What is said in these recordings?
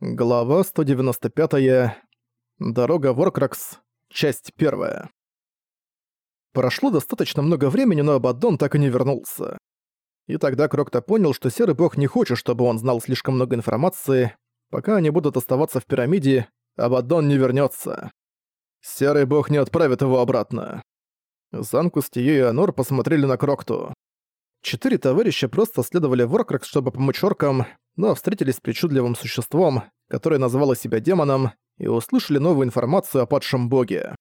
Глава 195. -я. Дорога в Оркракс. Часть 1. Прошло достаточно много времени, но Абаддон так и не вернулся. И тогда Крокто понял, что Серый Бог не хочет, чтобы он знал слишком много информации. Пока они будут оставаться в пирамиде, Абаддон не вернется. Серый Бог не отправит его обратно. Занкус, Тие и Анор посмотрели на Крокту. Четыре товарища просто следовали в Оркракс, чтобы помочь оркам, но встретились с причудливым существом, которое называло себя демоном, и услышали новую информацию о падшем боге.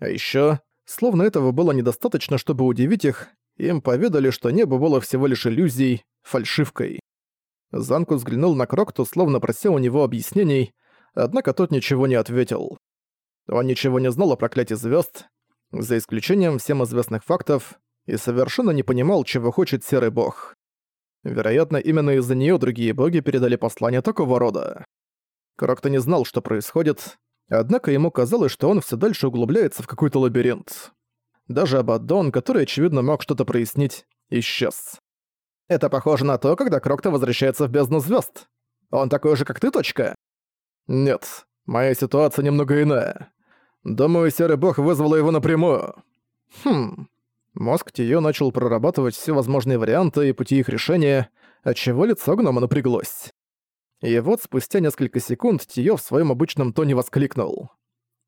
А ещё, словно этого было недостаточно, чтобы удивить их, им поведали, что небо было всего лишь иллюзией, фальшивкой. Занку взглянул на Крокту, словно прося у него объяснений, однако тот ничего не ответил. Он ничего не знал о проклятии звёзд, за исключением всем известных фактов, и совершенно не понимал, чего хочет Серый Бог. Вероятно, именно из-за неё другие боги передали послание такого рода. Крокто не знал, что происходит, однако ему казалось, что он все дальше углубляется в какой-то лабиринт. Даже Абаддон, который, очевидно, мог что-то прояснить, исчез. Это похоже на то, когда Крокто возвращается в бездну звезд. Он такой же, как ты, точка? Нет, моя ситуация немного иная. Думаю, Серый Бог вызвал его напрямую. Хм, Мозг Тиё начал прорабатывать все возможные варианты и пути их решения, отчего лицо гнома напряглось. И вот спустя несколько секунд Тиё в своем обычном тоне воскликнул.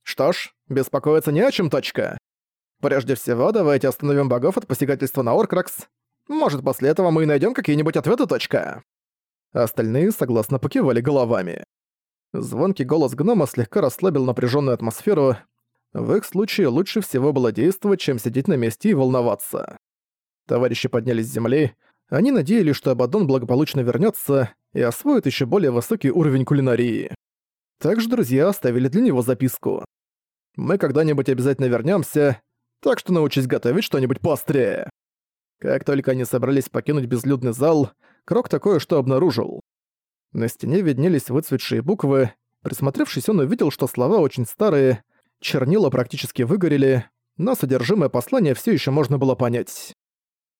«Что ж, беспокоиться не о чем, точка. Прежде всего, давайте остановим богов от посягательства на Оркракс. Может, после этого мы и найдем какие-нибудь ответы, точка». Остальные согласно покивали головами. Звонкий голос гнома слегка расслабил напряженную атмосферу, в их случае лучше всего было действовать, чем сидеть на месте и волноваться. Товарищи поднялись с земли, они надеялись, что Абадон благополучно вернется и освоит еще более высокий уровень кулинарии. Также друзья оставили для него записку. «Мы когда-нибудь обязательно вернемся, так что научись готовить что-нибудь поострее». Как только они собрались покинуть безлюдный зал, Крок такое что обнаружил. На стене виднелись выцветшие буквы, присмотревшись он увидел, что слова очень старые, чернила практически выгорели, но содержимое послания все еще можно было понять.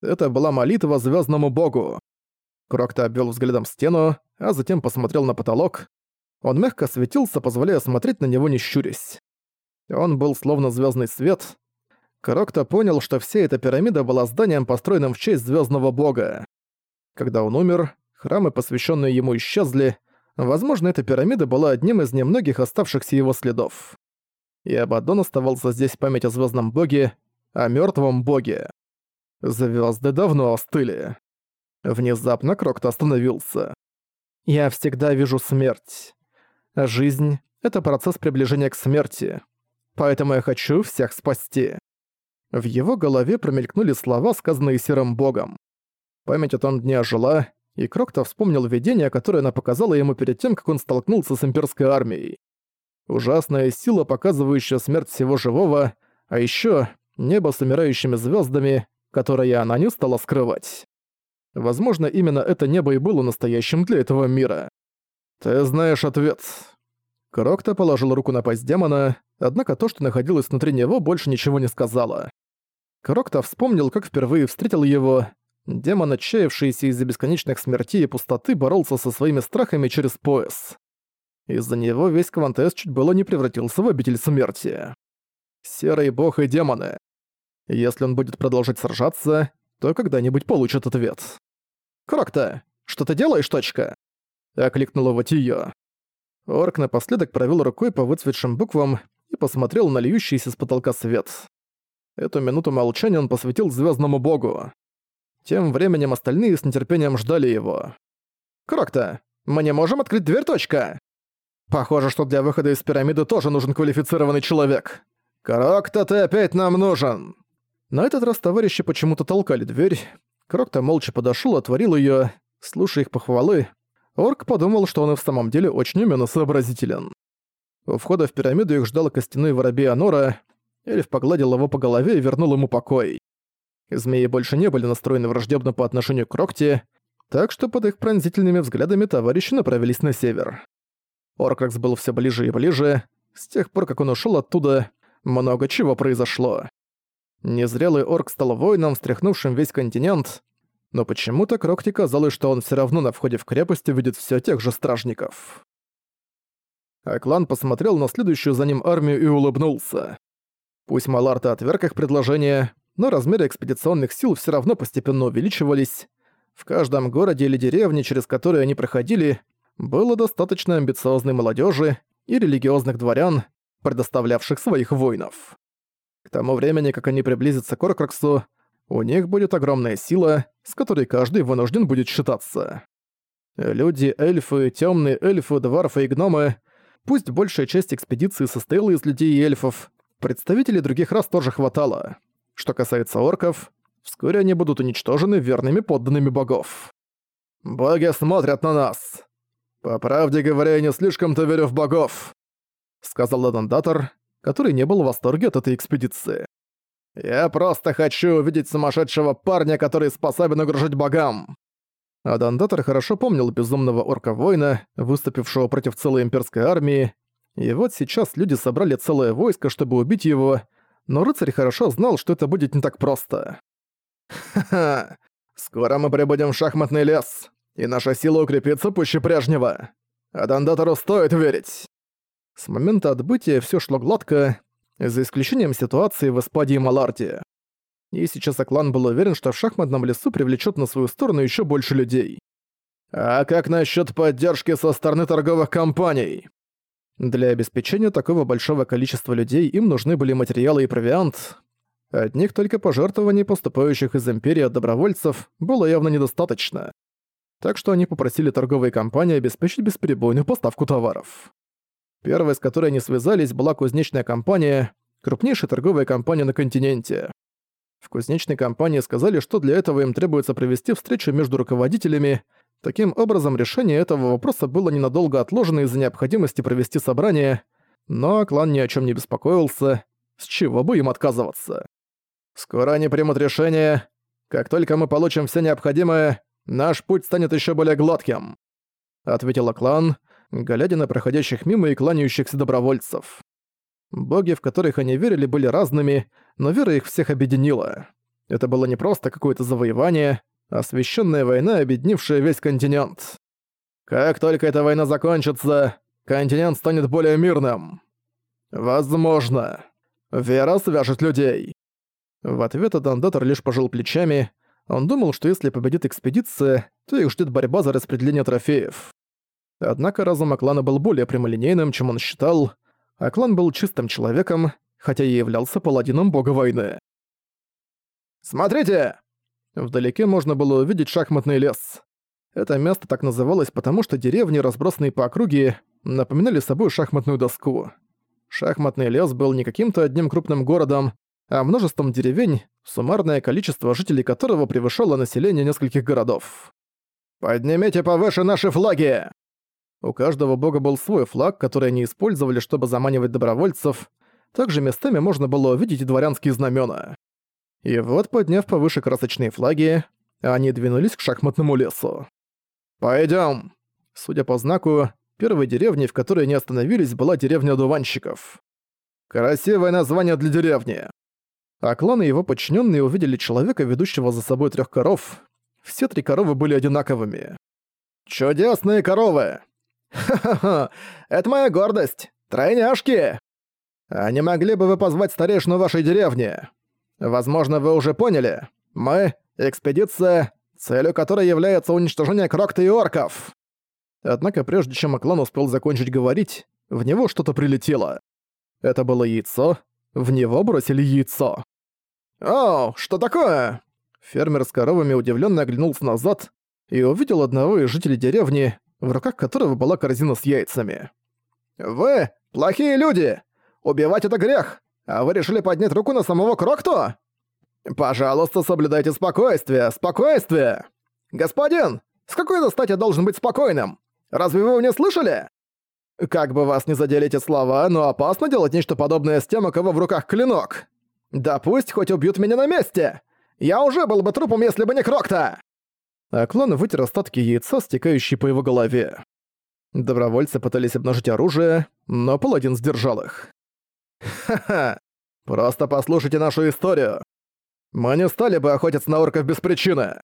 Это была молитва звездному богу. Крокто обвел взглядом стену, а затем посмотрел на потолок. Он мягко светился, позволяя смотреть на него не щурясь. Он был словно звездный свет. Крокто понял, что вся эта пирамида была зданием, построенным в честь звездного бога. Когда он умер, храмы, посвященные ему, исчезли. Возможно, эта пирамида была одним из немногих оставшихся его следов и Абадон оставался здесь память о звездном боге, о мертвом боге. Звезды давно остыли. Внезапно Крокто остановился. «Я всегда вижу смерть. Жизнь — это процесс приближения к смерти. Поэтому я хочу всех спасти». В его голове промелькнули слова, сказанные Серым Богом. Память о том дне ожила, и Крокто вспомнил видение, которое она показала ему перед тем, как он столкнулся с имперской армией. Ужасная сила, показывающая смерть всего живого, а еще небо с умирающими звездами, которое она не стала скрывать. Возможно, именно это небо и было настоящим для этого мира. Ты знаешь ответ. Крокто положил руку на пасть демона, однако то, что находилось внутри него, больше ничего не сказала. Крокто вспомнил, как впервые встретил его. Демон, отчаявшийся из-за бесконечных смертей и пустоты, боролся со своими страхами через пояс. Из-за него весь Квантес чуть было не превратился в обитель смерти. Серый бог и демоны. Если он будет продолжать сражаться, то когда-нибудь получит ответ. «Крокта, что ты делаешь, точка?» — окликнула Ватиё. Орк напоследок провел рукой по выцветшим буквам и посмотрел на льющийся с потолка свет. Эту минуту молчания он посвятил звездному богу. Тем временем остальные с нетерпением ждали его. «Крокта, мы не можем открыть дверь, точка!» Похоже, что для выхода из пирамиды тоже нужен квалифицированный человек. Крокто, ты опять нам нужен!» На этот раз товарищи почему-то толкали дверь. Крокто молча подошёл, отворил её. Слушая их похвалы, Орк подумал, что он и в самом деле очень умён и сообразителен. У входа в пирамиду их ждал костяной воробей Анора. Эльф погладил его по голове и вернул ему покой. Змеи больше не были настроены враждебно по отношению к Крокте, так что под их пронзительными взглядами товарищи направились на север. Оркракс был все ближе и ближе. С тех пор, как он ушел оттуда, много чего произошло. Незрелый орк стал воином, встряхнувшим весь континент, но почему-то Крокте казалось, что он все равно на входе в крепость увидит все тех же стражников. А клан посмотрел на следующую за ним армию и улыбнулся. Пусть Маларта отверг их предложение, но размеры экспедиционных сил все равно постепенно увеличивались. В каждом городе или деревне, через которые они проходили, было достаточно амбициозной молодежи и религиозных дворян, предоставлявших своих воинов. К тому времени, как они приблизятся к Оркраксу, у них будет огромная сила, с которой каждый вынужден будет считаться. Люди, эльфы, темные эльфы, дварфы и гномы, пусть большая часть экспедиции состояла из людей и эльфов, представителей других рас тоже хватало. Что касается орков, вскоре они будут уничтожены верными подданными богов. «Боги смотрят на нас!» «По правде говоря, я не слишком-то верю в богов», — сказал Адандатор, который не был в восторге от этой экспедиции. «Я просто хочу увидеть сумасшедшего парня, который способен угрожать богам!» Адандатор хорошо помнил безумного орка-воина, выступившего против целой имперской армии, и вот сейчас люди собрали целое войско, чтобы убить его, но рыцарь хорошо знал, что это будет не так просто. «Ха-ха! Скоро мы прибудем в шахматный лес!» И наша сила укрепится пуще прежнего. А Дандатору стоит верить. С момента отбытия все шло гладко, за исключением ситуации в Эспаде и Маларте. И сейчас Аклан был уверен, что в шахматном лесу привлечет на свою сторону еще больше людей. А как насчет поддержки со стороны торговых компаний? Для обеспечения такого большого количества людей им нужны были материалы и провиант. Одних только пожертвований, поступающих из Империи от добровольцев, было явно недостаточно так что они попросили торговые компании обеспечить бесперебойную поставку товаров. Первой, с которой они связались, была кузнечная компания, крупнейшая торговая компания на континенте. В кузнечной компании сказали, что для этого им требуется провести встречу между руководителями. Таким образом, решение этого вопроса было ненадолго отложено из-за необходимости провести собрание, но клан ни о чем не беспокоился, с чего бы им отказываться. «Скоро они примут решение. Как только мы получим все необходимое, наш путь станет еще более гладким», — ответила клан, глядя на проходящих мимо и кланяющихся добровольцев. Боги, в которых они верили, были разными, но вера их всех объединила. Это было не просто какое-то завоевание, а священная война, объединившая весь континент. Как только эта война закончится, континент станет более мирным. Возможно. Вера свяжет людей. В ответ Адандатор лишь пожал плечами, он думал, что если победит экспедиция, то их ждет борьба за распределение трофеев. Однако разум Аклана был более прямолинейным, чем он считал. Аклан был чистым человеком, хотя и являлся паладином бога войны. «Смотрите!» Вдалеке можно было увидеть шахматный лес. Это место так называлось, потому что деревни, разбросанные по округе, напоминали собой шахматную доску. Шахматный лес был не каким-то одним крупным городом, а множеством деревень, суммарное количество жителей которого превышало население нескольких городов. «Поднимите повыше наши флаги!» У каждого бога был свой флаг, который они использовали, чтобы заманивать добровольцев. Также местами можно было увидеть и дворянские знамена. И вот, подняв повыше красочные флаги, они двинулись к шахматному лесу. Пойдем. Судя по знаку, первой деревней, в которой они остановились, была деревня дуванщиков. Красивое название для деревни а клан его подчиненные увидели человека, ведущего за собой трех коров. Все три коровы были одинаковыми. «Чудесные коровы! Ха-ха-ха! Это моя гордость! Тройняшки! А не могли бы вы позвать старейшину вашей деревни? Возможно, вы уже поняли. Мы — экспедиция, целью которой является уничтожение Крокта и орков!» Однако прежде чем Аклан успел закончить говорить, в него что-то прилетело. Это было яйцо, в него бросили яйцо. «О, что такое?» Фермер с коровами удивленно оглянулся назад и увидел одного из жителей деревни, в руках которого была корзина с яйцами. «Вы плохие люди! Убивать это грех! А вы решили поднять руку на самого Крокто? Пожалуйста, соблюдайте спокойствие, спокойствие! Господин, с какой-то стати я должен быть спокойным? Разве вы его не слышали? Как бы вас не задели эти слова, но опасно делать нечто подобное с тем, у кого в руках клинок. Да пусть хоть убьют меня на месте! Я уже был бы трупом, если бы не Крокта!» Аклан вытер остатки яйца, стекающие по его голове. Добровольцы пытались обнажить оружие, но паладин сдержал их. «Ха-ха! Просто послушайте нашу историю. Мы не стали бы охотиться на орков без причины!»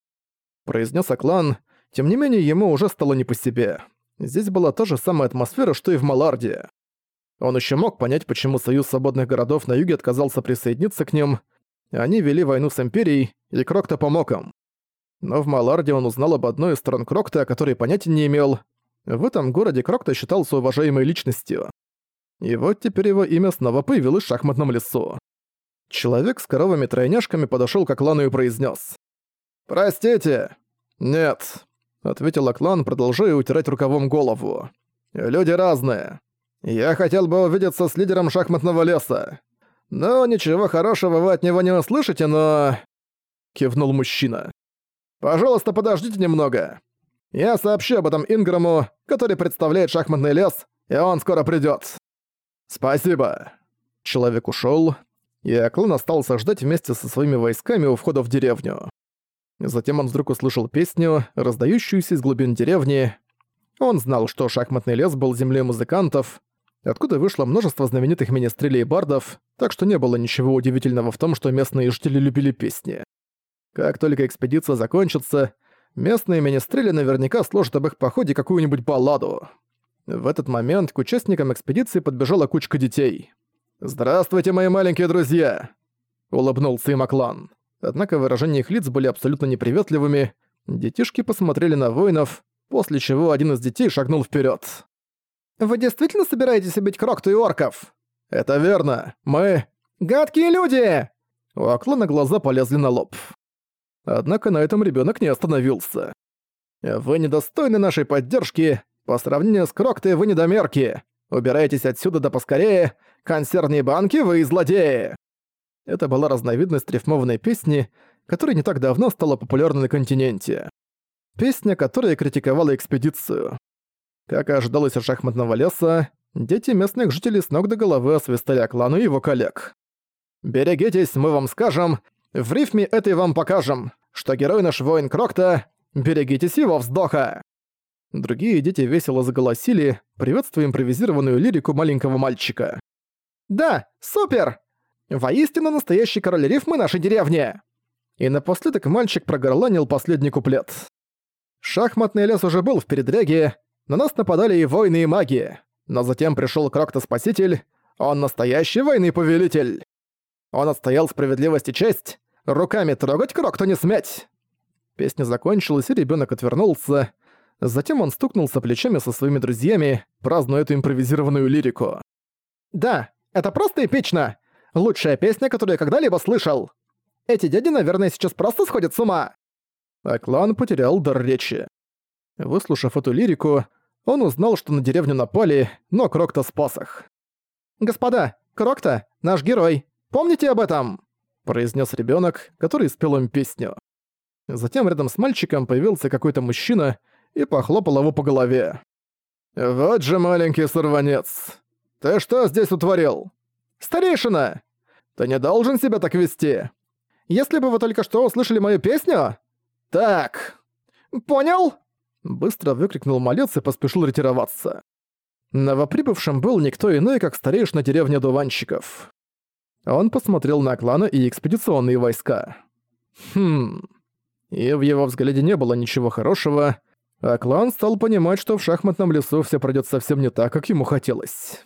Произнес Аклан, тем не менее ему уже стало не по себе. Здесь была та же самая атмосфера, что и в Маларде. Он еще мог понять, почему Союз Свободных Городов на юге отказался присоединиться к ним. Они вели войну с Империей, и Крокта помог им. Но в Маларде он узнал об одной из сторон Крокта, о которой понятия не имел. В этом городе Крокта считался уважаемой личностью. И вот теперь его имя снова появилось в шахматном лесу. Человек с коровами-тройняшками подошёл к Аклану и произнес: «Простите!» «Нет», — ответил Аклан, продолжая утирать рукавом голову. «Люди разные. Я хотел бы увидеться с лидером шахматного леса. Но ничего хорошего вы от него не услышите, но...» Кивнул мужчина. «Пожалуйста, подождите немного. Я сообщу об этом Инграму, который представляет шахматный лес, и он скоро придёт». «Спасибо». Человек ушёл, и Аклан остался ждать вместе со своими войсками у входа в деревню. Затем он вдруг услышал песню, раздающуюся из глубин деревни. Он знал, что шахматный лес был землей музыкантов, откуда вышло множество знаменитых министрелей и бардов, так что не было ничего удивительного в том, что местные жители любили песни. Как только экспедиция закончится, местные министрели наверняка сложат об их походе какую-нибудь балладу. В этот момент к участникам экспедиции подбежала кучка детей. «Здравствуйте, мои маленькие друзья!» — улыбнулся им Аклан. Однако выражения их лиц были абсолютно неприветливыми. Детишки посмотрели на воинов, после чего один из детей шагнул вперед. «Вы действительно собираетесь убить Крокту и орков?» «Это верно. Мы...» «Гадкие люди!» У Аклана глаза полезли на лоб. Однако на этом ребенок не остановился. «Вы недостойны нашей поддержки по сравнению с Кроктой вы недомерки. Убирайтесь отсюда да поскорее. Консервные банки вы злодеи. Это была разновидность рифмованной песни, которая не так давно стала популярной на континенте. Песня, которая критиковала экспедицию. Как и ожидалось от шахматного леса, дети местных жителей с ног до головы освистали Аклану и его коллег. «Берегитесь, мы вам скажем, в рифме этой вам покажем, что герой наш воин Крокта, берегитесь его вздоха!» Другие дети весело заголосили, приветствуя импровизированную лирику маленького мальчика. «Да, супер! Воистину настоящий король рифмы нашей деревни!» И напоследок мальчик прогорланил последний куплет. Шахматный лес уже был в передряге, на нас нападали и воины, и маги. Но затем пришел Крокто-спаситель, он настоящий войный повелитель. Он отстоял справедливость и честь, руками трогать Крокто не сметь. Песня закончилась, и ребенок отвернулся, Затем он стукнулся плечами со своими друзьями, празднуя эту импровизированную лирику. «Да, это просто эпично! Лучшая песня, которую я когда-либо слышал! Эти дяди, наверное, сейчас просто сходят с ума!» А клан потерял дар речи. Выслушав эту лирику, он узнал, что на деревню напали, но Крокта спас их. «Господа, Крокта — наш герой! Помните об этом!» произнес ребенок, который спел им песню. Затем рядом с мальчиком появился какой-то мужчина, и похлопал его по голове. «Вот же маленький сорванец! Ты что здесь утворил? Старейшина! Ты не должен себя так вести! Если бы вы только что услышали мою песню... Так... Понял?» Быстро выкрикнул малец и поспешил ретироваться. Новоприбывшим был никто иной, как старейшина деревни Дуванщиков. Он посмотрел на кланы и экспедиционные войска. Хм... И в его взгляде не было ничего хорошего, а клан стал понимать, что в шахматном лесу все пройдет совсем не так, как ему хотелось.